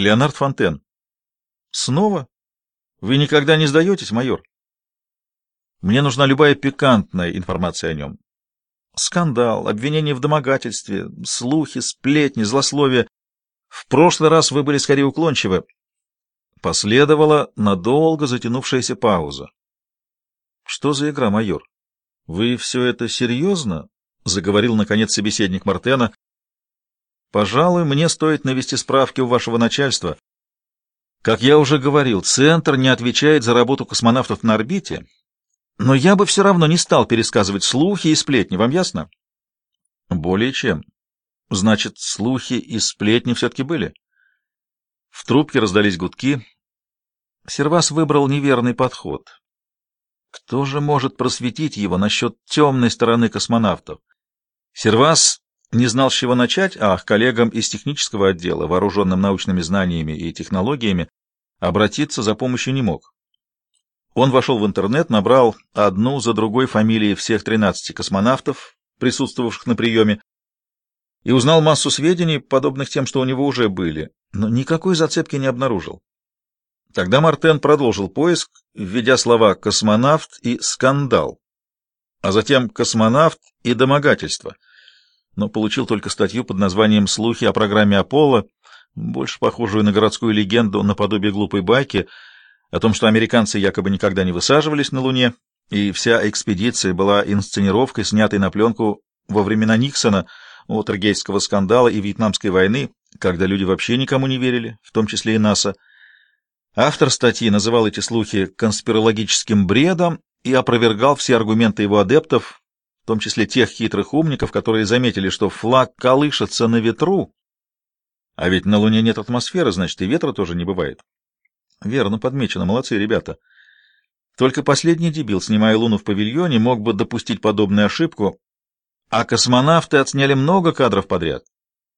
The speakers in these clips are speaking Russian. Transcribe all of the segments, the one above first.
Леонард Фонтен. Снова? Вы никогда не сдаетесь, майор? Мне нужна любая пикантная информация о нем. Скандал, обвинение в домогательстве, слухи, сплетни, злословие. В прошлый раз вы были скорее уклончивы. Последовала надолго затянувшаяся пауза. Что за игра, майор? Вы все это серьезно? Заговорил, наконец, собеседник Мартена. Пожалуй, мне стоит навести справки у вашего начальства. Как я уже говорил, Центр не отвечает за работу космонавтов на орбите, но я бы все равно не стал пересказывать слухи и сплетни, вам ясно? Более чем. Значит, слухи и сплетни все-таки были? В трубке раздались гудки. Сервас выбрал неверный подход. Кто же может просветить его насчет темной стороны космонавтов? Сервас не знал, с чего начать, а к коллегам из технического отдела, вооруженным научными знаниями и технологиями, обратиться за помощью не мог. Он вошел в интернет, набрал одну за другой фамилии всех 13 космонавтов, присутствовавших на приеме, и узнал массу сведений, подобных тем, что у него уже были, но никакой зацепки не обнаружил. Тогда Мартен продолжил поиск, введя слова «космонавт» и «скандал», а затем «космонавт» и «домогательство», но получил только статью под названием «Слухи о программе Аполло», больше похожую на городскую легенду наподобие глупой байки — о том, что американцы якобы никогда не высаживались на Луне, и вся экспедиция была инсценировкой, снятой на пленку во времена Никсона, Уотергейского скандала и Вьетнамской войны, когда люди вообще никому не верили, в том числе и НАСА. Автор статьи называл эти слухи конспирологическим бредом и опровергал все аргументы его адептов, в том числе тех хитрых умников, которые заметили, что флаг колышется на ветру, а ведь на Луне нет атмосферы, значит, и ветра тоже не бывает. Верно подмечено, молодцы ребята. Только последний дебил, снимая Луну в павильоне, мог бы допустить подобную ошибку, а космонавты отсняли много кадров подряд.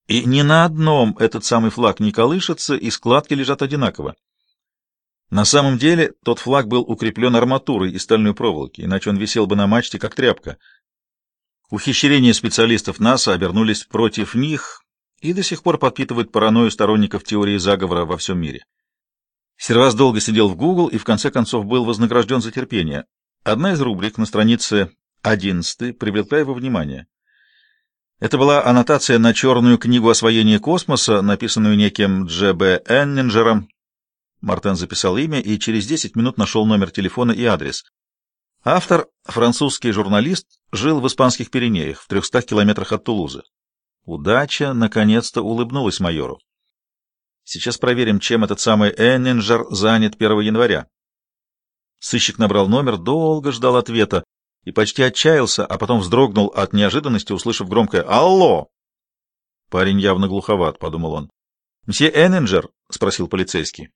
И ни на одном этот самый флаг не колышется, и складки лежат одинаково. На самом деле тот флаг был укреплен арматурой из стальной проволоки, иначе он висел бы на мачте, как тряпка. Ухищрения специалистов НАСА обернулись против них и до сих пор подпитывают паранойю сторонников теории заговора во всем мире. Сервас долго сидел в Google и в конце концов был вознагражден за терпение. Одна из рубрик на странице 11 привлекла его внимание. Это была аннотация на черную книгу освоения космоса, написанную неким Дж.Б. Эннинджером. Мартен записал имя и через 10 минут нашел номер телефона и адрес. Автор, французский журналист, жил в испанских Пиренеях, в 300 километрах от Тулузы. Удача наконец-то улыбнулась майору. Сейчас проверим, чем этот самый Эннинджер занят 1 января. Сыщик набрал номер, долго ждал ответа и почти отчаялся, а потом вздрогнул от неожиданности, услышав громкое «Алло!». Парень явно глуховат, — подумал он. — Мсье Эннинджер? — спросил полицейский.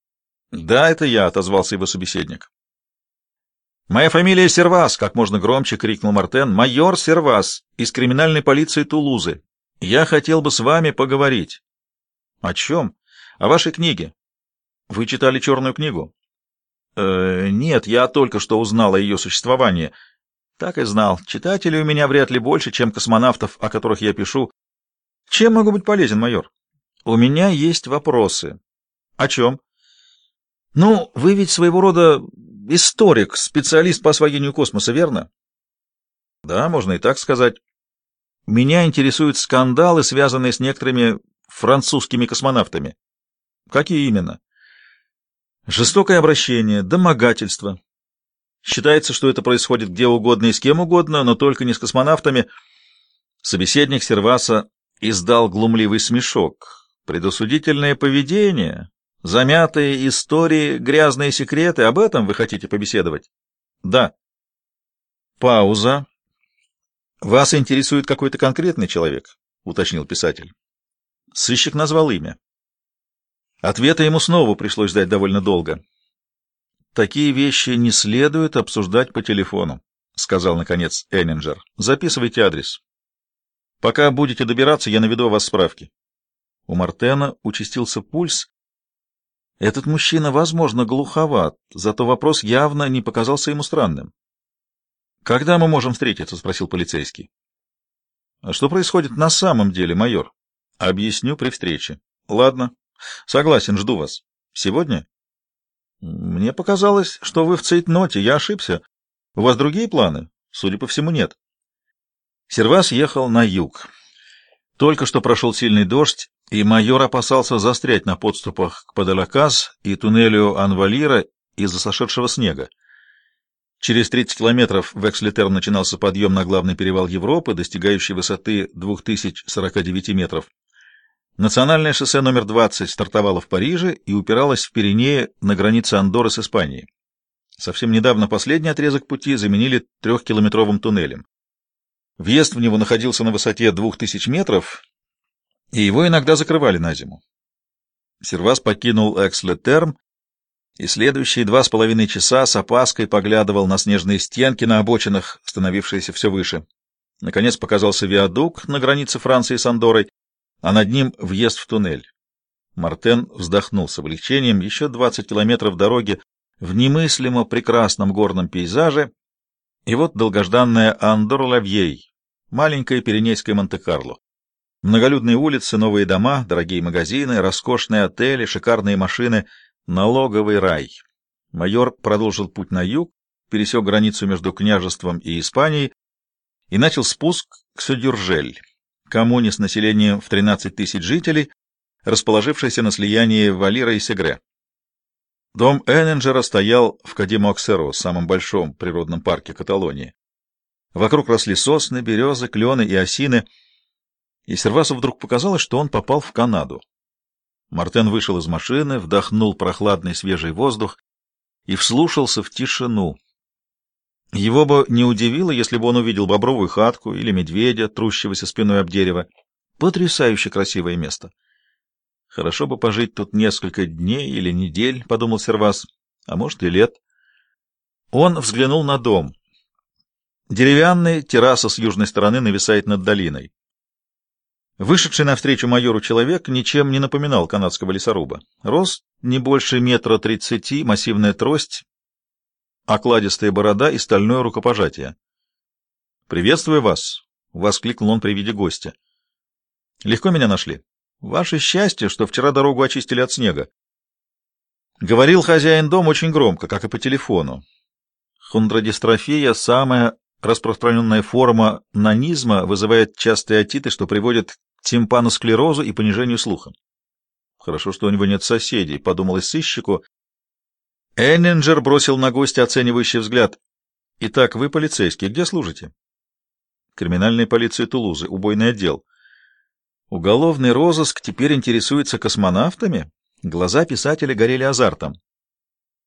— Да, это я, — отозвался его собеседник. — Моя фамилия Сервас, — как можно громче крикнул Мартен. — Майор Сервас из криминальной полиции Тулузы. Я хотел бы с вами поговорить. О чем? О вашей книге. Вы читали черную книгу? Э, нет, я только что узнал о ее существовании. Так и знал. Читателей у меня вряд ли больше, чем космонавтов, о которых я пишу. Чем могу быть полезен, майор? У меня есть вопросы. О чем? Ну, вы ведь своего рода историк, специалист по освоению космоса, верно? Да, можно и так сказать. Меня интересуют скандалы, связанные с некоторыми французскими космонавтами. Какие именно? Жестокое обращение, домогательство. Считается, что это происходит где угодно и с кем угодно, но только не с космонавтами. Собеседник Серваса издал глумливый смешок. Предосудительное поведение, замятые истории, грязные секреты. Об этом вы хотите побеседовать? Да. Пауза. Вас интересует какой-то конкретный человек? Уточнил писатель. Сыщик назвал имя. Ответа ему снова пришлось ждать довольно долго. «Такие вещи не следует обсуждать по телефону», — сказал, наконец, Эннинджер. «Записывайте адрес. Пока будете добираться, я наведу вас справки». У Мартена участился пульс. Этот мужчина, возможно, глуховат, зато вопрос явно не показался ему странным. «Когда мы можем встретиться?» — спросил полицейский. «А что происходит на самом деле, майор?» Объясню при встрече. Ладно. Согласен, жду вас. Сегодня? Мне показалось, что вы в цейтноте. Я ошибся. У вас другие планы? Судя по всему, нет. Сервас ехал на юг. Только что прошел сильный дождь, и майор опасался застрять на подступах к Падалаказ и туннелю Анвалира из-за сошедшего снега. Через 30 километров в Экслитер начинался подъем на главный перевал Европы, достигающий высоты 2049 метров. Национальное шоссе номер 20 стартовало в Париже и упиралось в Пиренеи на границе Андоры с Испанией. Совсем недавно последний отрезок пути заменили трехкилометровым туннелем. Въезд в него находился на высоте 2000 метров, и его иногда закрывали на зиму. Сервас покинул Экслетерм и следующие два с половиной часа с опаской поглядывал на снежные стенки на обочинах, становившиеся все выше. Наконец показался виадук на границе Франции с Андорой, а над ним въезд в туннель. Мартен вздохнул с облегчением. Еще двадцать километров дороги в немыслимо прекрасном горном пейзаже, и вот долгожданная Андор-Лавьей, маленькая пиренейская Монте-Карло. Многолюдные улицы, новые дома, дорогие магазины, роскошные отели, шикарные машины, налоговый рай. Майор продолжил путь на юг, пересек границу между княжеством и Испанией и начал спуск к Содюржель коммуне с населением в 13 тысяч жителей, расположившейся на слиянии Валира и Сегре. Дом Энненджера стоял в Кадимо-Оксеро, самом большом природном парке Каталонии. Вокруг росли сосны, березы, клены и осины, и Сервасу вдруг показалось, что он попал в Канаду. Мартен вышел из машины, вдохнул прохладный свежий воздух и вслушался в тишину, его бы не удивило, если бы он увидел бобровую хатку или медведя, трущегося спиной об дерево. Потрясающе красивое место. Хорошо бы пожить тут несколько дней или недель, — подумал Сервас, — а может и лет. Он взглянул на дом. Деревянный, терраса с южной стороны нависает над долиной. Вышедший навстречу майору человек ничем не напоминал канадского лесоруба. Рост не больше метра тридцати, массивная трость, окладистая борода и стальное рукопожатие. «Приветствую вас!» — воскликнул он при виде гостя. «Легко меня нашли. Ваше счастье, что вчера дорогу очистили от снега». Говорил хозяин дома очень громко, как и по телефону. Хондродистрофия — самая распространенная форма нанизма, вызывает частые отиты, что приводит тимпаносклерозу и понижению слуха. Хорошо, что у него нет соседей, — подумалось сыщику, Эннинджер бросил на гостя оценивающий взгляд. «Итак, вы полицейский. Где служите?» «Криминальная полиция Тулузы. Убойный отдел». «Уголовный розыск теперь интересуется космонавтами?» Глаза писателя горели азартом.